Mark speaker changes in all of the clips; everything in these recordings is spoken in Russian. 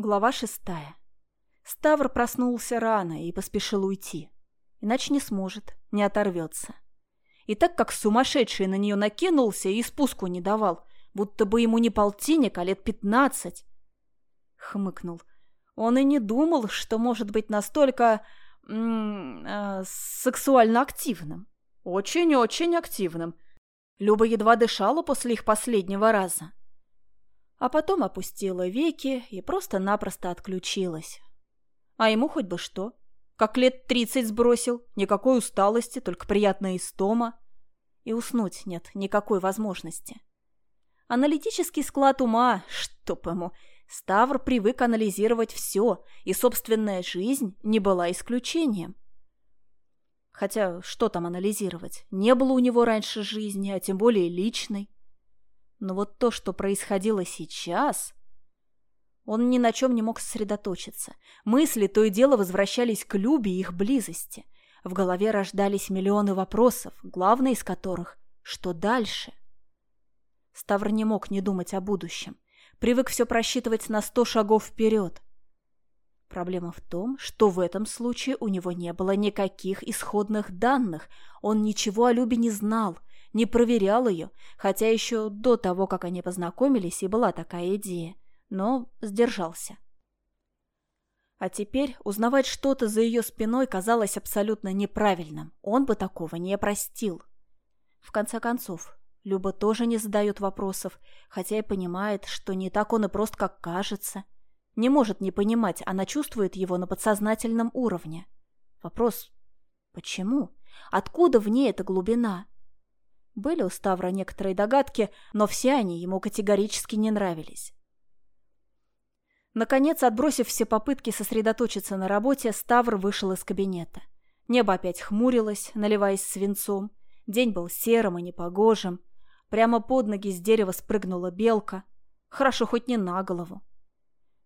Speaker 1: Глава шестая. Ставр проснулся рано и поспешил уйти. Иначе не сможет, не оторвется. И так как сумасшедший на нее накинулся и спуску не давал, будто бы ему не полтинник, а лет пятнадцать. Хмыкнул. Он и не думал, что может быть настолько э, сексуально активным. Очень-очень активным. Люба едва дышала после их последнего раза а потом опустила веки и просто-напросто отключилась. А ему хоть бы что. Как лет тридцать сбросил, никакой усталости, только приятная истома. И уснуть нет никакой возможности. Аналитический склад ума, чтоб ему, Ставр привык анализировать все, и собственная жизнь не была исключением. Хотя что там анализировать? Не было у него раньше жизни, а тем более личной. Но вот то, что происходило сейчас... Он ни на чем не мог сосредоточиться. Мысли то и дело возвращались к Любе и их близости. В голове рождались миллионы вопросов, главный из которых — что дальше? Ставр не мог не думать о будущем. Привык все просчитывать на сто шагов вперед. Проблема в том, что в этом случае у него не было никаких исходных данных. Он ничего о Любе не знал, не проверял ее, хотя еще до того, как они познакомились, и была такая идея, но сдержался. А теперь узнавать что-то за ее спиной казалось абсолютно неправильным. Он бы такого не простил. В конце концов, Люба тоже не задает вопросов, хотя и понимает, что не так он и прост, как кажется. Не может не понимать, она чувствует его на подсознательном уровне. Вопрос – почему? Откуда в ней эта глубина? Были у Ставра некоторые догадки, но все они ему категорически не нравились. Наконец, отбросив все попытки сосредоточиться на работе, Ставр вышел из кабинета. Небо опять хмурилось, наливаясь свинцом. День был серым и непогожим. Прямо под ноги с дерева спрыгнула белка. Хорошо хоть не на голову.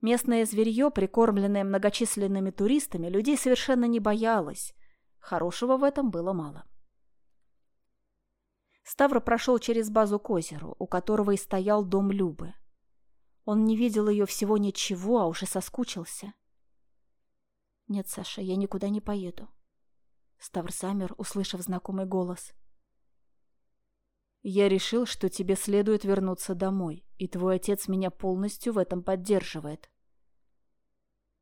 Speaker 1: Местное зверье, прикормленное многочисленными туристами, людей совершенно не боялось. Хорошего в этом было мало. Ставр прошел через базу к озеру, у которого и стоял дом Любы. Он не видел ее всего ничего, а уже соскучился. «Нет, Саша, я никуда не поеду». Ставр замер, услышав знакомый голос. «Я решил, что тебе следует вернуться домой, и твой отец меня полностью в этом поддерживает».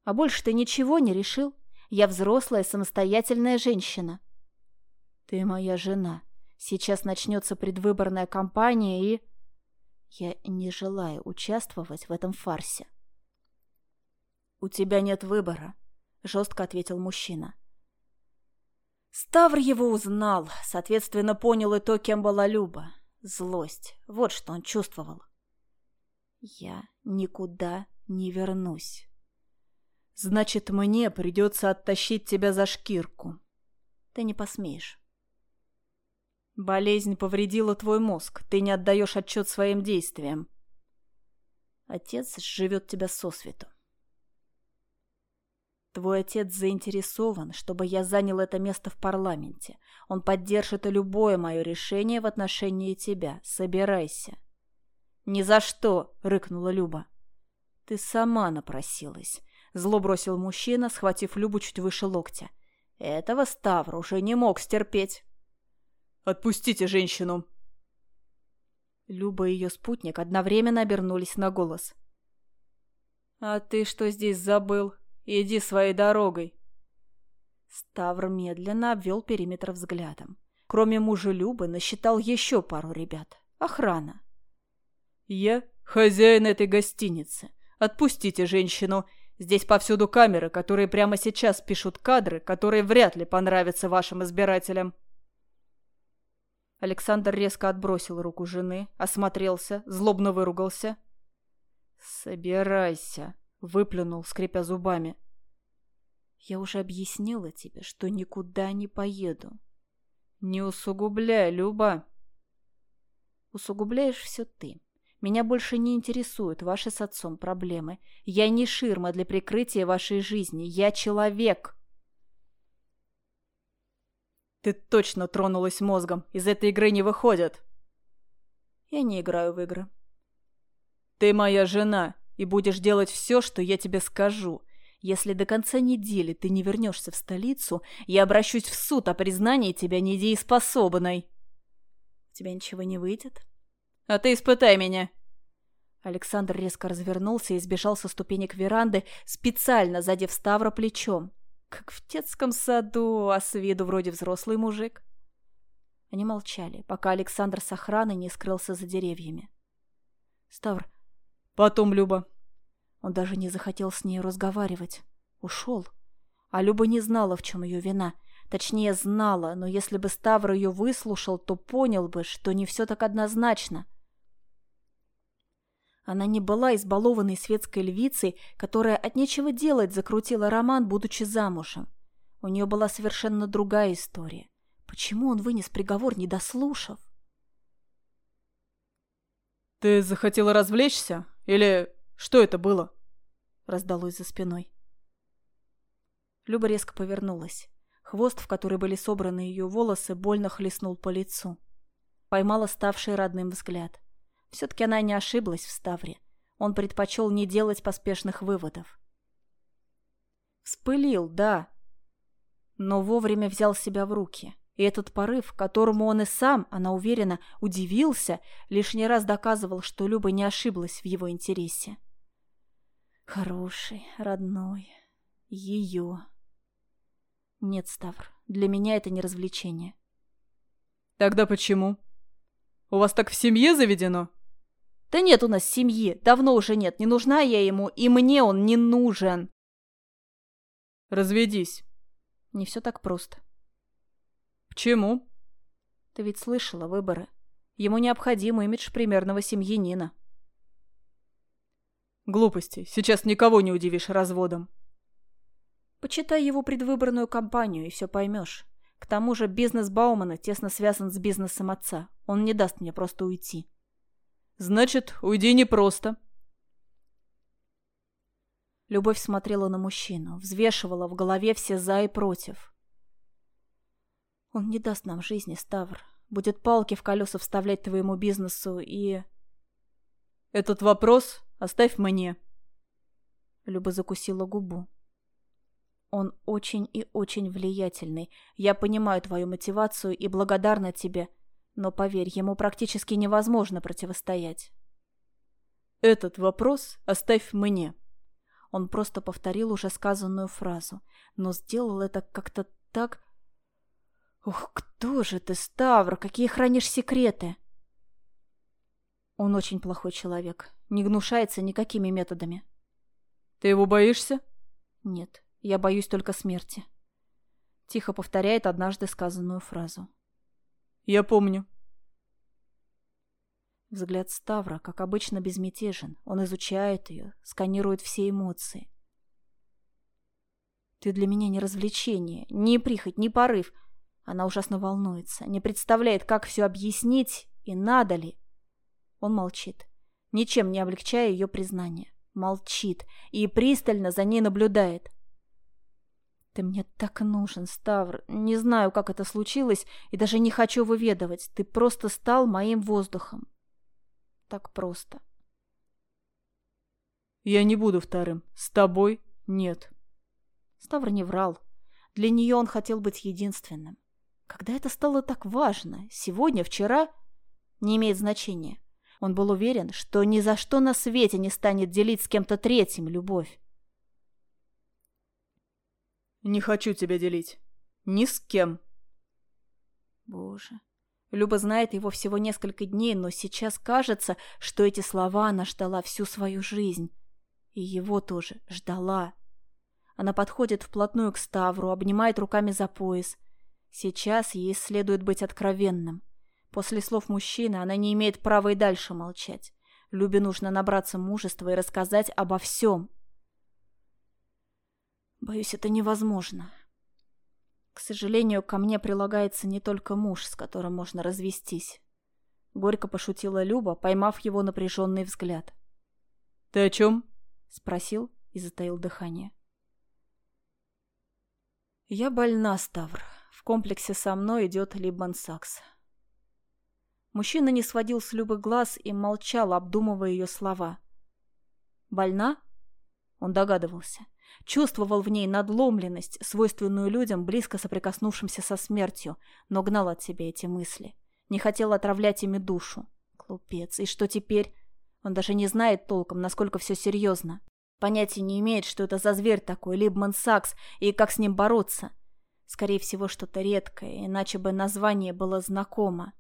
Speaker 1: «А больше ты ничего не решил? Я взрослая, самостоятельная женщина». «Ты моя жена», Сейчас начнется предвыборная кампания и... Я не желаю участвовать в этом фарсе. «У тебя нет выбора», — жестко ответил мужчина. Ставр его узнал, соответственно, понял и то, кем была Люба. Злость. Вот что он чувствовал. «Я никуда не вернусь». «Значит, мне придется оттащить тебя за шкирку». «Ты не посмеешь». Болезнь повредила твой мозг. Ты не отдаешь отчет своим действиям. Отец живет тебя сосвету. Твой отец заинтересован, чтобы я занял это место в парламенте. Он поддержит любое мое решение в отношении тебя. Собирайся. Ни за что, рыкнула Люба. Ты сама напросилась. Зло бросил мужчина, схватив Любу чуть выше локтя. Этого Ставр уже не мог стерпеть. Отпустите женщину!» Люба и ее спутник одновременно обернулись на голос. «А ты что здесь забыл? Иди своей дорогой!» Ставр медленно обвел периметр взглядом. Кроме мужа Любы насчитал еще пару ребят. Охрана. «Я хозяин этой гостиницы. Отпустите женщину. Здесь повсюду камеры, которые прямо сейчас пишут кадры, которые вряд ли понравятся вашим избирателям». Александр резко отбросил руку жены, осмотрелся, злобно выругался. «Собирайся», — выплюнул, скрипя зубами. «Я уже объяснила тебе, что никуда не поеду». «Не усугубляй, Люба». «Усугубляешь все ты. Меня больше не интересуют ваши с отцом проблемы. Я не ширма для прикрытия вашей жизни. Я человек». Ты точно тронулась мозгом. Из этой игры не выходят. Я не играю в игры. Ты моя жена. и будешь делать все, что я тебе скажу. Если до конца недели ты не вернешься в столицу, я обращусь в суд о признании тебя недееспособной. У тебя ничего не выйдет? А ты испытай меня. Александр резко развернулся и сбежал со ступенек веранды, специально задев Ставра плечом. Как в детском саду, а с виду вроде взрослый мужик. Они молчали, пока Александр с охраной не скрылся за деревьями. Ставр. Потом, Люба. Он даже не захотел с ней разговаривать. Ушел. А Люба не знала, в чем ее вина. Точнее, знала, но если бы Ставр ее выслушал, то понял бы, что не все так однозначно. Она не была избалованной светской львицей, которая от нечего делать закрутила роман, будучи замужем. У нее была совершенно другая история. Почему он вынес приговор, не дослушав? «Ты захотела развлечься? Или что это было?» Раздалось за спиной. Люба резко повернулась. Хвост, в который были собраны ее волосы, больно хлестнул по лицу. Поймала ставший родным взгляд. Все-таки она не ошиблась в Ставре. Он предпочел не делать поспешных выводов. Вспылил, да, но вовремя взял себя в руки. И этот порыв, которому он и сам, она уверена, удивился, лишний раз доказывал, что Люба не ошиблась в его интересе. Хороший, родной, ее. Нет, Ставр, для меня это не развлечение. Тогда почему? У вас так в семье заведено? Да нет у нас семьи, давно уже нет, не нужна я ему, и мне он не нужен. Разведись. Не все так просто. Почему? Ты ведь слышала выборы. Ему необходим имидж примерного семьянина. Глупости. Сейчас никого не удивишь разводом. Почитай его предвыборную кампанию, и все поймешь. К тому же бизнес Баумана тесно связан с бизнесом отца. Он не даст мне просто уйти. Значит, уйди не просто. Любовь смотрела на мужчину, взвешивала в голове все «за» и «против». Он не даст нам жизни, Ставр. Будет палки в колеса вставлять твоему бизнесу и... Этот вопрос оставь мне. Люба закусила губу. Он очень и очень влиятельный. Я понимаю твою мотивацию и благодарна тебе, но поверь, ему практически невозможно противостоять. Этот вопрос оставь мне. Он просто повторил уже сказанную фразу, но сделал это как-то так, «Ух, кто же ты, Ставр? Какие хранишь секреты?» Он очень плохой человек, не гнушается никакими методами. «Ты его боишься?» «Нет, я боюсь только смерти». Тихо повторяет однажды сказанную фразу. «Я помню». Взгляд Ставра, как обычно, безмятежен. Он изучает ее, сканирует все эмоции. «Ты для меня не развлечение, не прихоть, не порыв. Она ужасно волнуется, не представляет, как все объяснить и надо ли. Он молчит, ничем не облегчая ее признание. Молчит и пристально за ней наблюдает. Ты мне так нужен, Ставр. Не знаю, как это случилось, и даже не хочу выведывать. Ты просто стал моим воздухом. Так просто. Я не буду вторым. С тобой нет. Ставр не врал. Для нее он хотел быть единственным. Когда это стало так важно? Сегодня, вчера? Не имеет значения. Он был уверен, что ни за что на свете не станет делить с кем-то третьим любовь. «Не хочу тебя делить. Ни с кем». Боже. Люба знает его всего несколько дней, но сейчас кажется, что эти слова она ждала всю свою жизнь. И его тоже ждала. Она подходит вплотную к Ставру, обнимает руками за пояс – Сейчас ей следует быть откровенным. После слов мужчины она не имеет права и дальше молчать. Любе нужно набраться мужества и рассказать обо всем. Боюсь, это невозможно. К сожалению, ко мне прилагается не только муж, с которым можно развестись. Горько пошутила Люба, поймав его напряженный взгляд. «Ты о чем?» — спросил и затаил дыхание. «Я больна, Ставр комплексе со мной идет Либман Сакс. Мужчина не сводил с Любы глаз и молчал, обдумывая ее слова. Больна? Он догадывался. Чувствовал в ней надломленность, свойственную людям, близко соприкоснувшимся со смертью, но гнал от себя эти мысли. Не хотел отравлять ими душу. Глупец. И что теперь? Он даже не знает толком, насколько все серьезно. Понятия не имеет, что это за зверь такой, Либман Сакс, и как с ним бороться. Скорее всего, что-то редкое, иначе бы название было знакомо.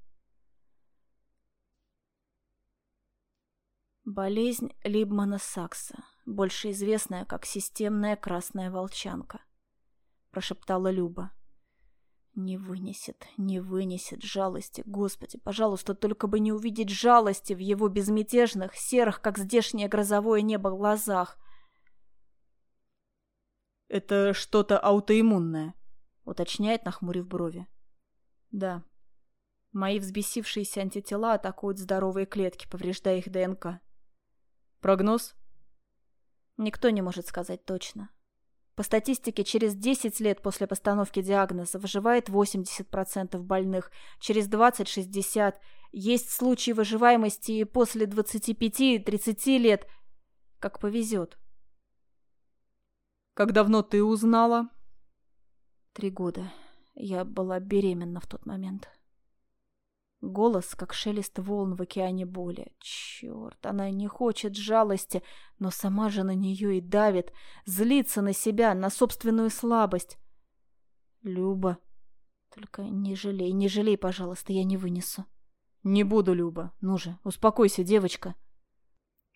Speaker 1: Болезнь Либмана Сакса, больше известная как системная красная волчанка, прошептала Люба. Не вынесет, не вынесет жалости. Господи, пожалуйста, только бы не увидеть жалости в его безмятежных, серых, как здешнее грозовое небо, глазах.
Speaker 2: «Это что-то аутоиммунное», —
Speaker 1: уточняет, нахмурив брови. «Да. Мои взбесившиеся антитела атакуют здоровые клетки, повреждая их ДНК».
Speaker 2: «Прогноз?»
Speaker 1: Никто не может сказать точно. По статистике, через 10 лет после постановки диагноза выживает 80% больных, через 20-60%. Есть случаи выживаемости и после 25-30 лет. Как повезет.
Speaker 2: Как давно ты узнала?
Speaker 1: Три года. Я была беременна в тот момент. Голос, как шелест волн в океане боли. Черт, она не хочет жалости, но сама же на нее и давит, злится на себя, на собственную слабость. Люба, только не жалей, не жалей, пожалуйста, я не вынесу.
Speaker 2: Не буду, Люба. Ну же, успокойся, девочка.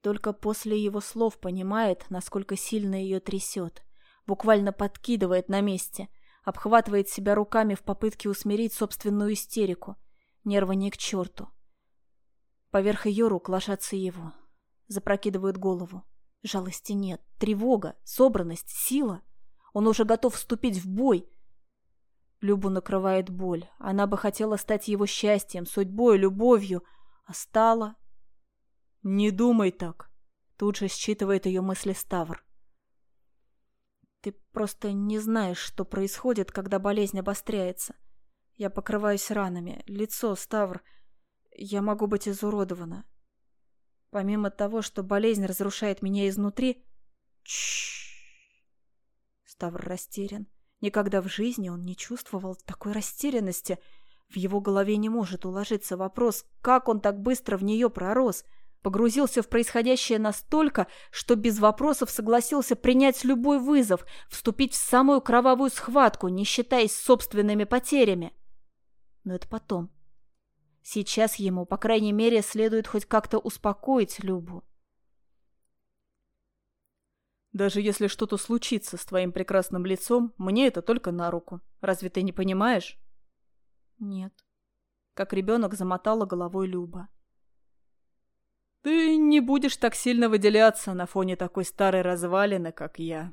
Speaker 1: Только после его слов понимает, насколько сильно ее трясет. Буквально подкидывает на месте, обхватывает себя руками в попытке усмирить собственную истерику. Нервы не к черту. Поверх ее рук ложатся его. Запрокидывают голову. Жалости нет. Тревога, собранность, сила. Он уже готов вступить в бой. Любу накрывает боль. Она бы хотела стать его счастьем, судьбой, любовью. А стала...
Speaker 2: «Не думай так», —
Speaker 1: тут же считывает ее мысли Ставр. «Ты просто не знаешь, что происходит, когда болезнь обостряется. Я покрываюсь ранами. Лицо, Ставр. Я могу быть изуродована. Помимо того, что болезнь разрушает меня изнутри... Чш. Ставр растерян. Никогда в жизни он не чувствовал такой растерянности. В его голове не может уложиться вопрос, как он так быстро в нее пророс. Погрузился в происходящее настолько, что без вопросов согласился принять любой вызов, вступить в самую кровавую схватку, не считаясь собственными потерями. Но это потом. Сейчас ему, по крайней мере, следует хоть как-то успокоить Любу.
Speaker 2: Даже если что-то случится с твоим прекрасным лицом, мне это только на руку. Разве ты не понимаешь?
Speaker 1: Нет. Как ребенок замотала головой Люба.
Speaker 2: Ты не будешь так сильно выделяться на фоне такой старой развалины, как я.